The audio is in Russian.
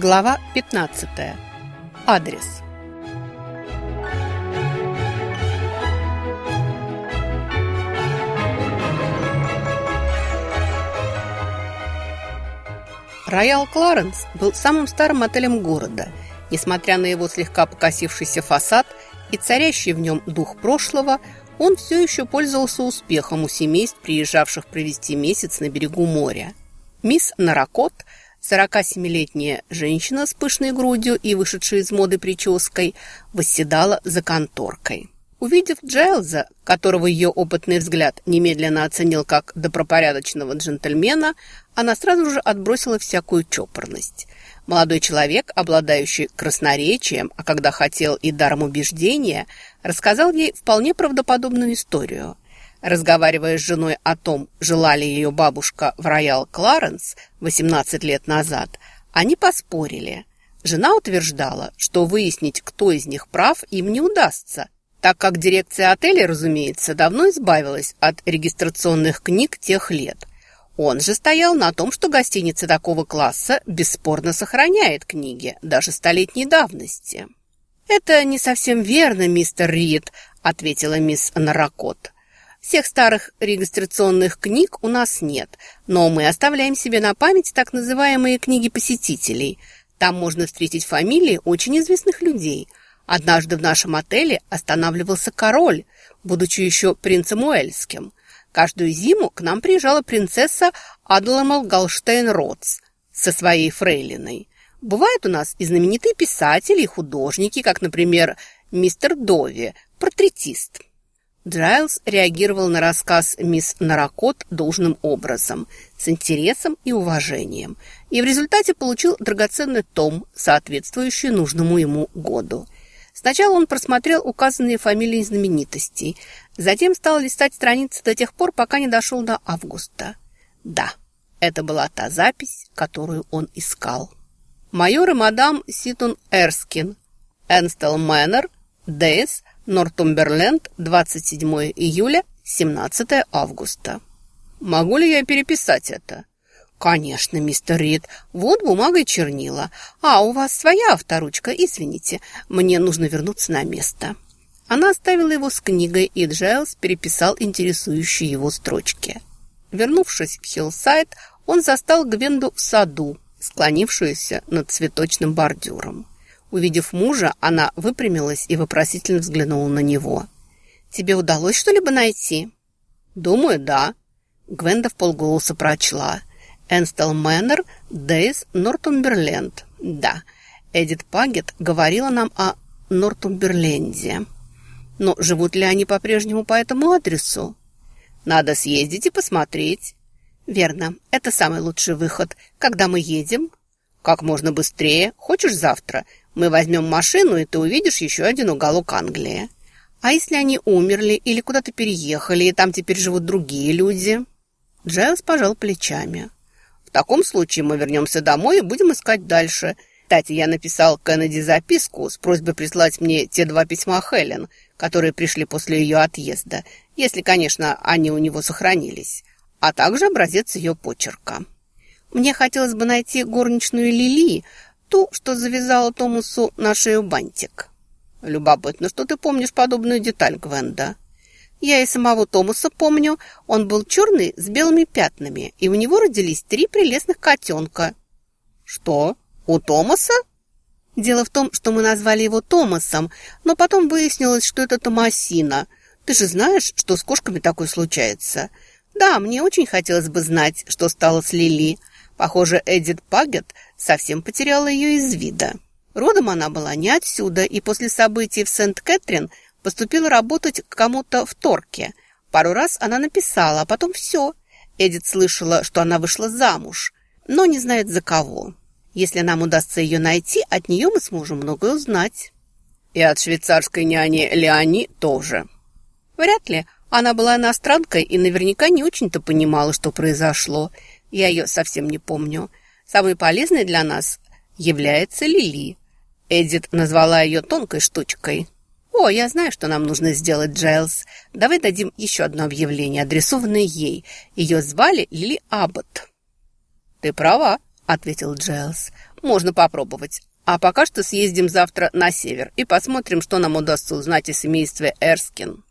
Глава 15. Адрес. Роял Кларенс был самым старым отелем города. Несмотря на его слегка покосившийся фасад и царящий в нем дух прошлого, он все еще пользовался успехом у семейств, приезжавших провести месяц на берегу моря. Мисс Наракот, 47-летняя женщина с пышной грудью и вышедшей из моды прической, восседала за конторкой. Увидев Джайлза, которого ее опытный взгляд немедленно оценил как добропорядочного джентльмена, она сразу же отбросила всякую чопорность. Молодой человек, обладающий красноречием, а когда хотел и даром убеждения, рассказал ей вполне правдоподобную историю. Разговаривая с женой о том, жила ли ее бабушка в Роял Кларенс 18 лет назад, они поспорили. Жена утверждала, что выяснить, кто из них прав, им не удастся, так как дирекция отеля, разумеется, давно избавилась от регистрационных книг тех лет. Он же стоял на том, что гостиница такого класса бесспорно сохраняет книги, даже столетней давности. «Это не совсем верно, мистер Рид», — ответила мисс Наракот. «Всех старых регистрационных книг у нас нет, но мы оставляем себе на память так называемые книги посетителей. Там можно встретить фамилии очень известных людей — Однажды в нашем отеле останавливался король, будучи еще принцем Уэльским. Каждую зиму к нам приезжала принцесса Адламал Галштейн-Ротс со своей фрейлиной. Бывают у нас и знаменитые писатели, и художники, как, например, мистер Дови, портретист. Джайлз реагировал на рассказ мисс Наракот должным образом, с интересом и уважением, и в результате получил драгоценный том, соответствующий нужному ему году – Сначала он просмотрел указанные фамилии знаменитостей, затем стал листать страницы до тех пор, пока не дошел до августа. Да, это была та запись, которую он искал. Майор и мадам Ситон Эрскин, Энстел Мэннер, Дейс, Нортумберленд, 27 июля, 17 августа. Могу ли я переписать это? «Конечно, мистер Рид. Вот бумага и чернила. А, у вас своя авторучка, извините. Мне нужно вернуться на место». Она оставила его с книгой, и Джайлз переписал интересующие его строчки. Вернувшись в Хиллсайд, он застал Гвенду в саду, склонившуюся над цветочным бордюром. Увидев мужа, она выпрямилась и вопросительно взглянула на него. «Тебе удалось что-либо найти?» «Думаю, да». Гвенда вполголоса прочла. Энстел Мэннер, Дейс, Нортумберленд. Да, Эдит Пагет говорила нам о Нортумберленде. Но живут ли они по-прежнему по этому адресу? Надо съездить и посмотреть. Верно, это самый лучший выход. Когда мы едем? Как можно быстрее. Хочешь завтра? Мы возьмем машину, и ты увидишь еще один уголок Англии. А если они умерли или куда-то переехали, и там теперь живут другие люди? Джайлз пожал плечами. В таком случае мы вернемся домой и будем искать дальше. Кстати, я написал Кеннеди записку с просьбой прислать мне те два письма Хелен, которые пришли после ее отъезда, если, конечно, они у него сохранились, а также образец ее почерка. Мне хотелось бы найти горничную Лили, ту, что завязала Томасу на шею бантик. Любопытно, что ты помнишь подобную деталь, Гвенда. Я и самого Томаса помню. Он был черный с белыми пятнами, и у него родились три прелестных котенка. Что? У Томаса? Дело в том, что мы назвали его Томасом, но потом выяснилось, что это Томасина. Ты же знаешь, что с кошками такое случается. Да, мне очень хотелось бы знать, что стало с Лили. Похоже, Эдит Пагет совсем потеряла ее из вида. Родом она была не отсюда, и после событий в Сент-Кэтрин – Поступила работать к кому-то в Торке. Пару раз она написала, а потом все. Эдит слышала, что она вышла замуж, но не знает за кого. Если нам удастся ее найти, от нее мы сможем многое узнать. И от швейцарской няни Леони тоже. Вряд ли. Она была иностранкой и наверняка не очень-то понимала, что произошло. Я ее совсем не помню. Самой полезной для нас является Лили. Эдит назвала ее тонкой штучкой. «О, я знаю, что нам нужно сделать, Джайлз. Давай дадим еще одно объявление, адресованное ей. Ее звали Лили Аббот». «Ты права», — ответил Джейлс. «Можно попробовать. А пока что съездим завтра на север и посмотрим, что нам удастся узнать о семействе Эрскин».